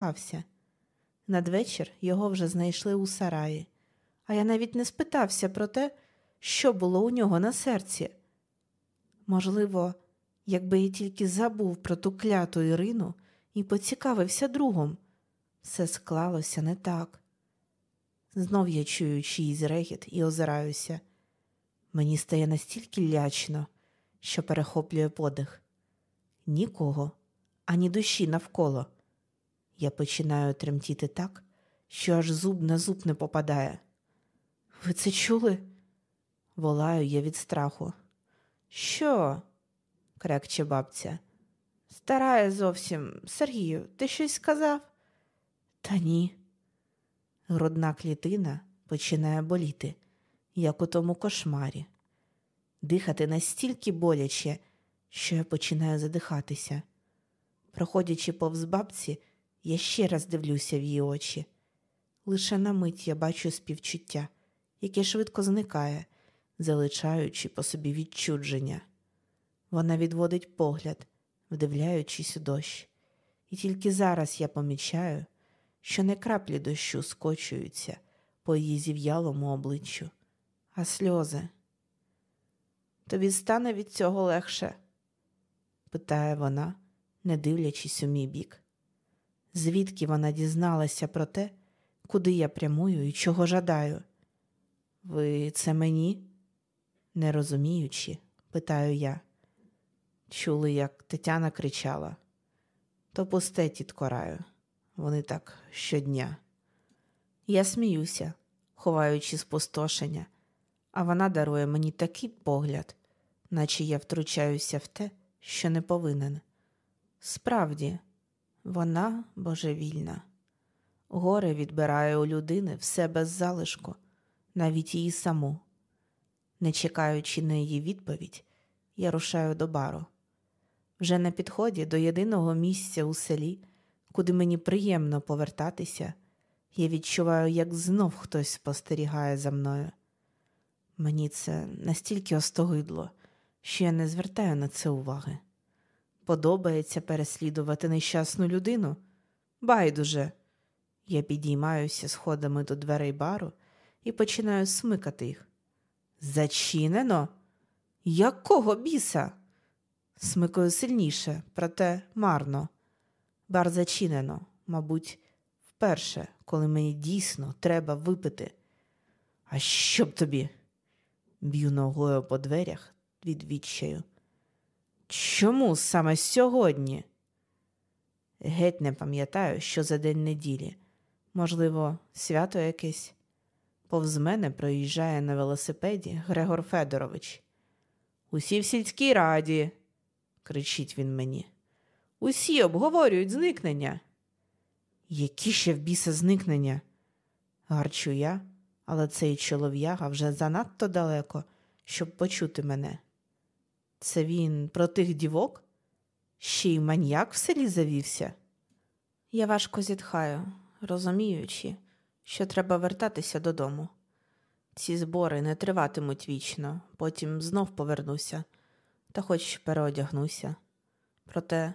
закохався. Надвечір його вже знайшли у сараї, а я навіть не спитався про те, що було у нього на серці. Можливо, якби я тільки забув про ту кляту Ірину і поцікавився другом, все склалося не так. Знов я чую чиїсь регіт і озираюся. Мені стає настільки лячно, що перехоплює подих. Нікого, ані душі навколо. Я починаю тремтіти так, що аж зуб на зуб не попадає. Ви це чули? Волаю я від страху. Що? крекче бабця. Старає зовсім. Сергію, ти щось сказав? Та ні. Грудна клітина починає боліти, як у тому кошмарі. Дихати настільки боляче, що я починаю задихатися. Проходячи повз бабці, я ще раз дивлюся в її очі. Лише на мить я бачу співчуття, яке швидко зникає, залишаючи по собі відчудження. Вона відводить погляд, вдивляючись у дощ, і тільки зараз я помічаю, що не краплі дощу скочуються по її зів'ялому обличчю, а сльози. Тобі стане від цього легше? питає вона, не дивлячись у мій бік. Звідки вона дізналася про те, куди я прямую і чого жадаю? Ви це мені? Не розуміючи, питаю я. Чули, як Тетяна кричала. То пусте, тітко Раю. Вони так щодня. Я сміюся, ховаючи спустошення, а вона дарує мені такий погляд, наче я втручаюся в те, що не повинен. Справді, вона божевільна. Горе відбирає у людини все без залишку, навіть її саму. Не чекаючи на її відповідь, я рушаю до бару. Вже на підході до єдиного місця у селі, куди мені приємно повертатися, я відчуваю, як знов хтось спостерігає за мною. Мені це настільки остогидло, що я не звертаю на це уваги. Подобається переслідувати нещасну людину? Байдуже. Я підіймаюся сходами до дверей бару і починаю смикати їх. Зачинено? Якого біса? Смикаю сильніше, проте марно. Бар зачинено, мабуть, вперше, коли мені дійсно треба випити. А що б тобі? Б'ю ногою по дверях від відчаю. Чому саме сьогодні? Геть не пам'ятаю, що за день неділі. Можливо, свято якесь. Повз мене проїжджає на велосипеді Грегор Федорович. Усі в сільській раді, кричить він мені. Усі обговорюють зникнення. Які ще в біса зникнення? гарчу я, але цей чолов'яга вже занадто далеко, щоб почути мене. Це він про тих дівок? Ще й маньяк в селі завівся. Я важко зітхаю, розуміючи, що треба вертатися додому. Ці збори не триватимуть вічно, потім знов повернуся, та хоч переодягнуся. Проте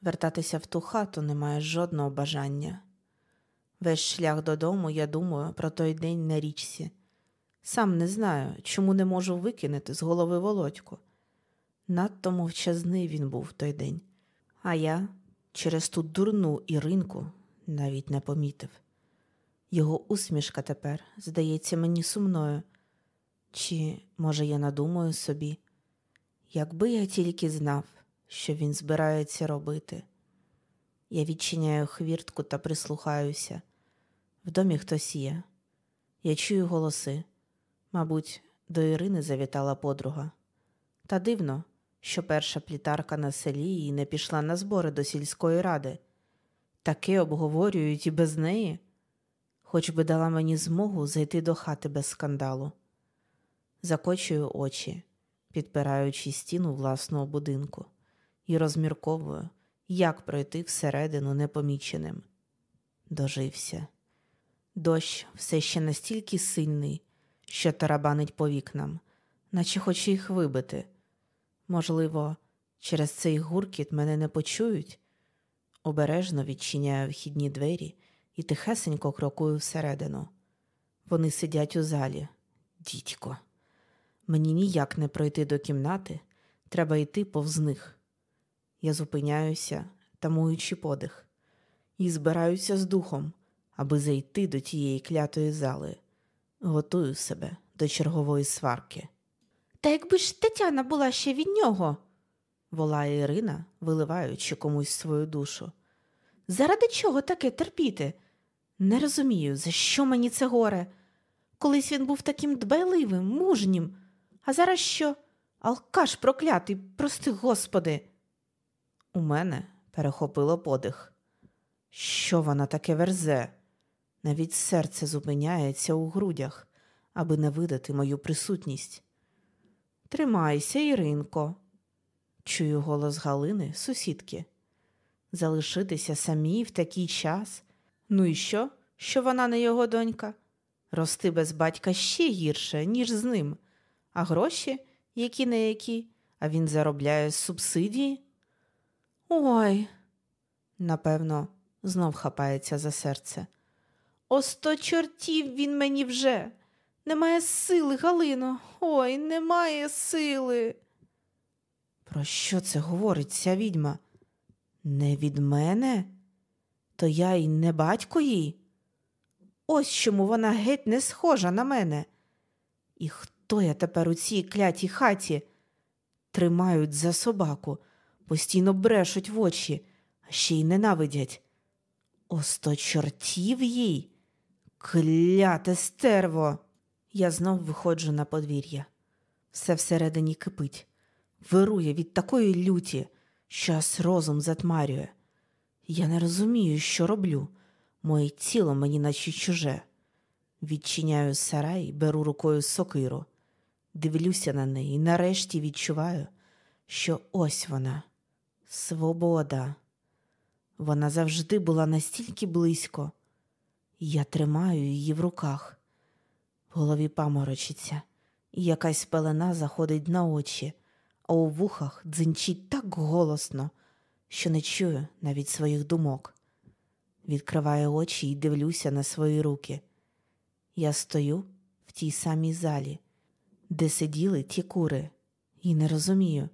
вертатися в ту хату немає жодного бажання. Весь шлях додому я думаю про той день на річці. Сам не знаю, чому не можу викинути з голови володьку. Надто мовчазний він був той день, а я через ту дурну Іринку навіть не помітив. Його усмішка тепер здається мені сумною. Чи, може, я надумаю собі, якби я тільки знав, що він збирається робити. Я відчиняю хвіртку та прислухаюся. В домі хтось є. Я чую голоси. Мабуть, до Ірини завітала подруга. Та дивно, що перша плітарка на селі і не пішла на збори до сільської ради. Таке обговорюють і без неї, хоч би дала мені змогу зайти до хати без скандалу. Закочую очі, підпираючи стіну власного будинку, і розмірковую, як пройти всередину непоміченим. Дожився. Дощ все ще настільки сильний, що тарабанить по вікнам, наче хоче їх вибити. Можливо, через цей гуркіт мене не почують. Обережно відчиняю вхідні двері і тихесенько крокую всередину. Вони сидять у залі. Дідько, мені ніяк не пройти до кімнати, треба йти повз них. Я зупиняюся, тамуючи подих, і збираюся з духом, аби зайти до тієї клятої зали. Готую себе до чергової сварки. Та якби ж Тетяна була ще від нього, волає Ірина, виливаючи комусь свою душу. Заради чого таке терпіти? Не розумію, за що мені це горе. Колись він був таким дбайливим, мужнім, а зараз що? Алкаш проклятий, прости господи. У мене перехопило подих. Що вона таке верзе? Навіть серце зупиняється у грудях, аби не видати мою присутність. Тримайся, Іринко, чую голос Галини, сусідки. Залишитися самій в такий час. Ну і що, що вона не його донька? Рости без батька ще гірше, ніж з ним, а гроші, які не які, а він заробляє з субсидії. Ой, напевно, знов хапається за серце. О сто чортів він мені вже. Немає сили, Галино, ой, немає сили. Про що це говорить ця відьма? Не від мене? То я й не батько їй. Ось чому вона геть не схожа на мене. І хто я тепер у цій клятій хаті? Тримають за собаку, постійно брешуть в очі, а ще й ненавидять. О сто чортів їй. Кляте стерво. Я знов виходжу на подвір'я. Все всередині кипить, вирує від такої люті, що аж розум затмарює. Я не розумію, що роблю. Моє тіло мені наче чуже. Відчиняю сарай, беру рукою сокиру, дивлюся на неї і нарешті відчуваю, що ось вона свобода. Вона завжди була настільки близько. Я тримаю її в руках. Голові паморочиться, якась пелена заходить на очі, а у вухах дзинчить так голосно, що не чую навіть своїх думок. Відкриваю очі і дивлюся на свої руки. Я стою в тій самій залі, де сиділи ті кури, і не розумію,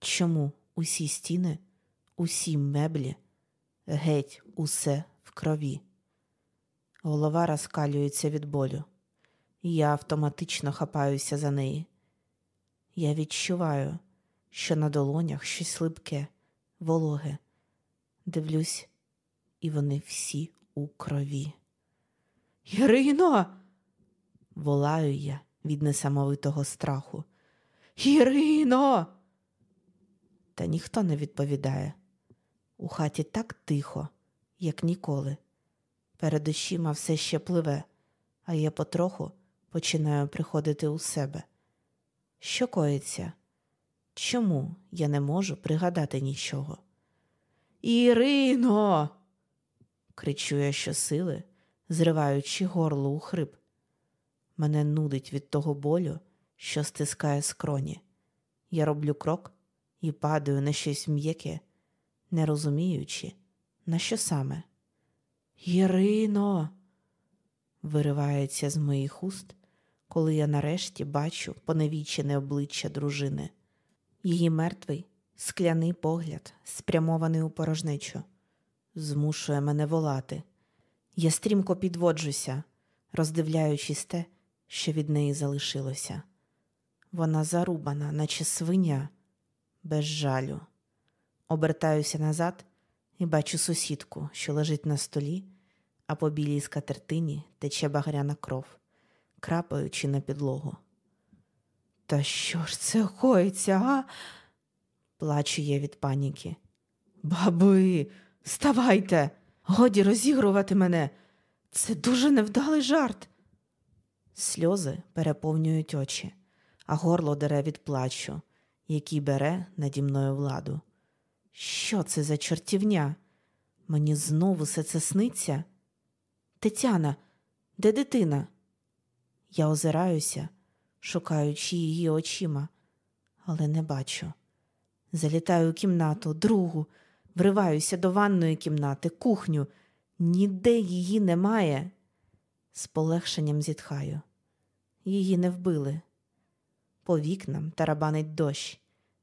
чому усі стіни, усі меблі, геть усе в крові. Голова розкалюється від болю, я автоматично хапаюся за неї. Я відчуваю, що на долонях щось липке, вологе. Дивлюсь, і вони всі у крові. Ірино. волаю я від несамовитого страху. Ірино. Та ніхто не відповідає. У хаті так тихо, як ніколи. Перед очима все ще пливе, а я потроху починаю приходити у себе. Що коїться? Чому я не можу пригадати нічого? Ірино. кричу я щосили, зриваючи горло у хрип. Мене нудить від того болю, що стискає скроні. Я роблю крок і падаю на щось м'яке, не розуміючи, на що саме. Ірино, виривається з моїх уст, коли я нарешті бачу поневічене обличчя дружини. Її мертвий, скляний погляд, спрямований у порожнечу, змушує мене волати. Я стрімко підводжуся, роздивляючись те, що від неї залишилося. Вона зарубана, наче свиня, без жалю. Обертаюся назад і бачу сусідку, що лежить на столі, а по білій скатертині тече багряна кров, крапаючи на підлогу. Та що ж це коїться, а? плачу я від паніки. Баби, вставайте, годі розігрувати мене. Це дуже невдалий жарт. Сльози переповнюють очі, а горло дере від плачу, який бере наді мною владу. Що це за чортівня? Мені знову все це сниться? Тетяна, де дитина? Я озираюся, шукаючи її очима, але не бачу. Залітаю у кімнату, другу, вриваюся до ванної кімнати, кухню. Ніде її немає. З полегшенням зітхаю. Її не вбили. По вікнам тарабанить дощ,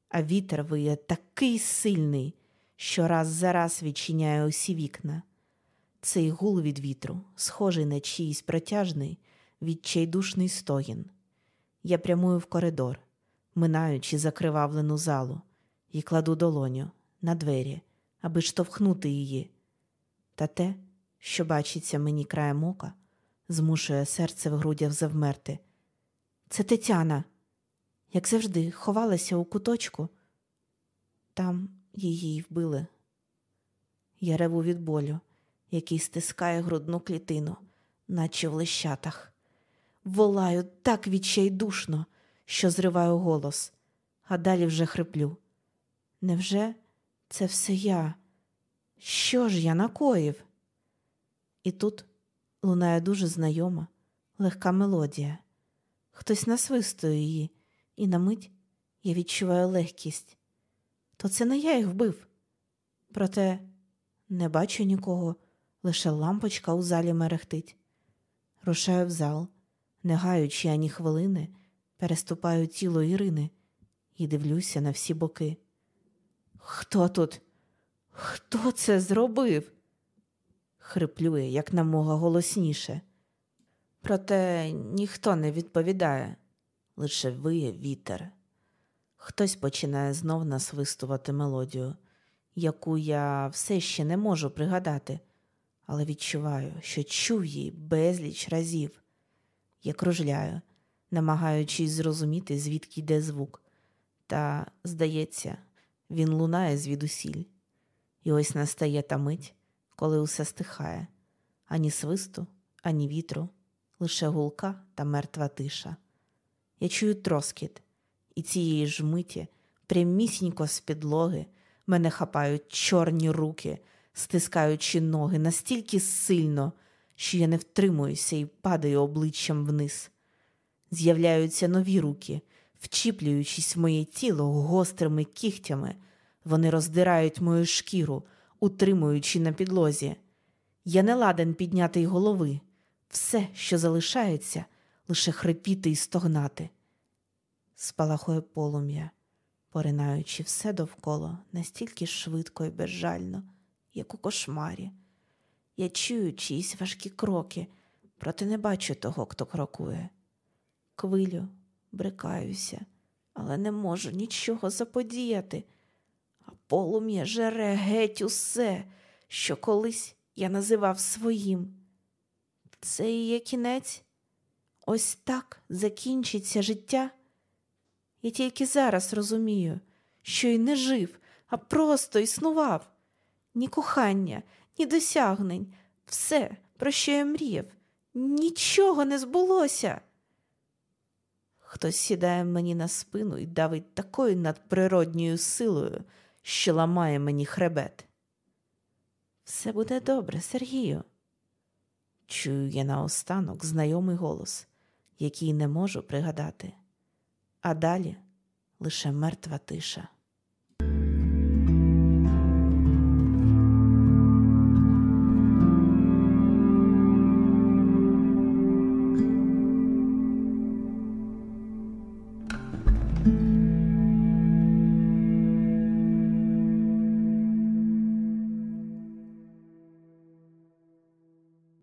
а вітер виє такий сильний, що раз за раз відчиняє усі вікна. Цей гул від вітру, схожий на чийсь протяжний, відчайдушний стогін. Я прямую в коридор, минаючи закривавлену залу, і кладу долоню на двері, аби штовхнути її. Та те, що бачиться мені краєм ока, змушує серце в грудях завмерти. Це Тетяна, як завжди, ховалася у куточку. Там її вбили. Я реву від болю, який стискає грудну клітину, наче в лищатах. Волаю так відчайдушно, що зриваю голос, а далі вже хриплю. Невже це все я? Що ж я накоїв? І тут лунає дуже знайома, легка мелодія. Хтось насвистує її, і на мить я відчуваю легкість. То це не я їх вбив. Проте не бачу нікого, лише лампочка у залі мерехтить. Рушаю в зал, не гаючи ані хвилини, переступаю тіло Ірини і дивлюся на всі боки. Хто тут? Хто це зробив? хриплює, як намога голосніше. Проте ніхто не відповідає, лише виє вітер. Хтось починає знов насвистувати мелодію, яку я все ще не можу пригадати, але відчуваю, що чув її безліч разів. Я кружляю, намагаючись зрозуміти, звідки йде звук, та, здається, він лунає звідусіль. І ось настає та мить, коли усе стихає ані свисту, ані вітру, лише гулка та мертва тиша. Я чую троскіт, і цієї ж миті, прямісінько з підлоги, мене хапають чорні руки, стискаючи ноги настільки сильно, що я не втримуюся і падаю обличчям вниз. З'являються нові руки, вчіплюючись в моє тіло гострими кігтями, вони роздирають мою шкіру, утримуючи на підлозі. Я не ладен підняти й голови. Все, що залишається, лише хрипіти і стогнати. Спалахує полум'я, поринаючи все довкола настільки швидко і безжально, як у кошмарі. Я чую чиїсь важкі кроки, проте не бачу того, хто крокує. Квилю, брикаюся, але не можу нічого заподіяти, а полум'я жере геть усе, що колись я називав своїм. Це і є кінець. Ось так закінчиться життя. Я тільки зараз розумію, що й не жив, а просто існував. Ні кохання, ні досягнень, все, про що я мріяв, нічого не збулося. Хтось сідає мені на спину і давить такою надприродньою силою, що ламає мені хребет. Все буде добре, Сергію. Чую я наостанок знайомий голос, який не можу пригадати, а далі лише мертва тиша.